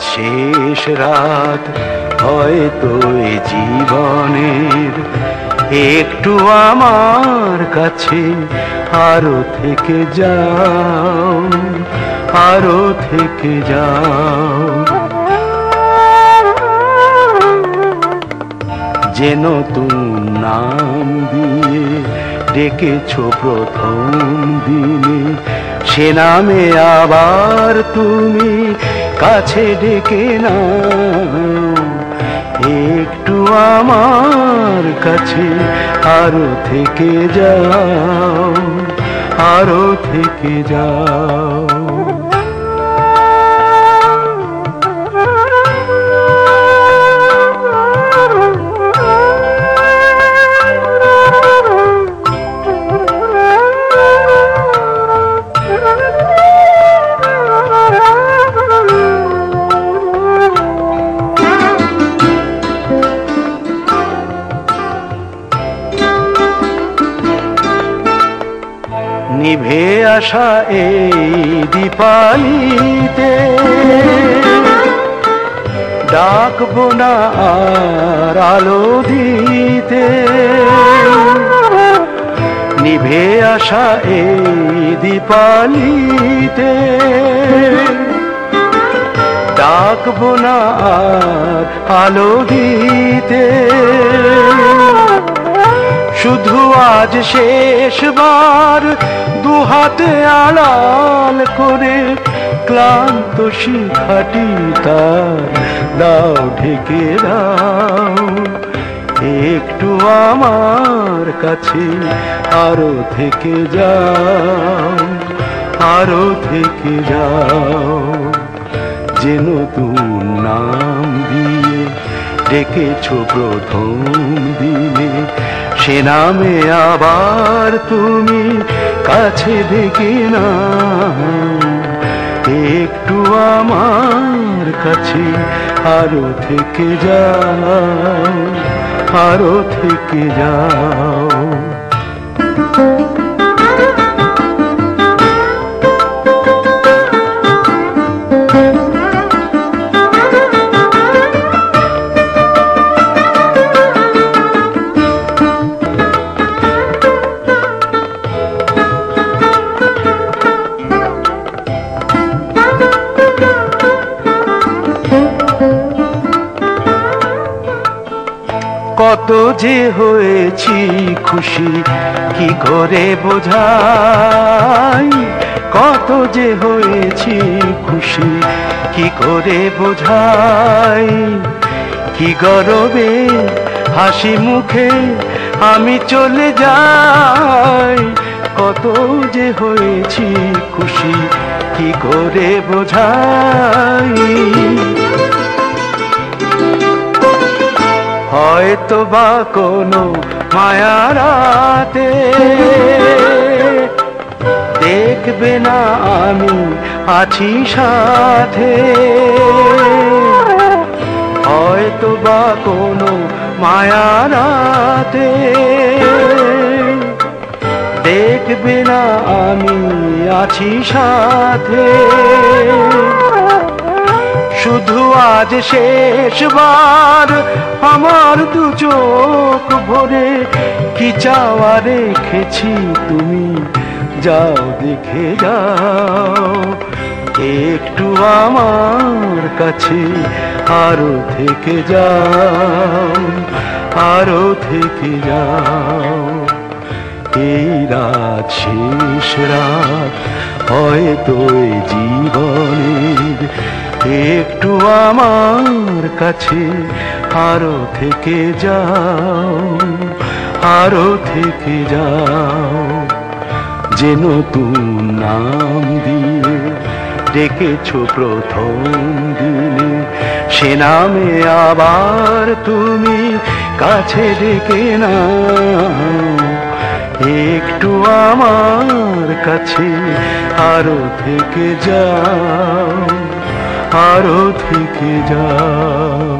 শেষ রাত, হয়তো এ জীবনের একটু আমার কাছে আরও থেকে যাও, আরও থেকে যাও। যে নতুন নাম দিয়ে ডেকেছ প্রথম দিনে, সে নামে আবার তুমি কাছে ডেকে না একটু আমার কাছে আরও থেকে যাও আরও থেকে যাও। আসা এই দীপালিতে। ডাকবো না আর আলো দিতে। নিভে আসা এই দীপালিতে। ডাকবো না আর আলো দিতে। শুধু আজ শেষবার দুহাতে আড়াল করে ক্লান্ত শিখাটি তার। দাও ঢেকে দাও, একটু আমার কাছে আরও থেকে যাও, আরও থেকে যাও, যে নতুন দিয়ে ডেকেছ প্রথম দিনে। সে নামে আবার তুমি কাছে ডেকে না একটু আমার কাছে আরও থেকে যাও, আরও থেকে যাও। যে হয়েছি খুশি, কি করে বোঝাই? কত যে হয়েছি খুশি, কি করে বোঝাই? কি গরবে হাসি মুখে, আমি চলে যাই। কত যে হয়েছি খুশি, কি করে বোঝাই? হয়তো বা কোনো মায়ারাতে। দেখবে না আমি আছি সাথে। হয়তো বা কোনো মায়ারাতে। দেখবে না আমি আছি সাথে। শুধু আজ শেষবার আমার দু চোখ ভরে কি চাওয়া রেখেছি তুমি? যাও দেখে যাও, একটু আমার কাছে আরও থেকে যাও, আরও থেকে যাও। এই রাত শেষ রাত, হয়তো জীবনের একটু আমার কাছে আরও থেকে যাও, আরও থেকে যাও। যে নতুন নাম দিয়ে ডেকেছ প্রথম দিনে, সে নামে আবার তুমি কাছে ডেকে না একটু আমার কাছে আরও থেকে যাও। আরও থেকে যাও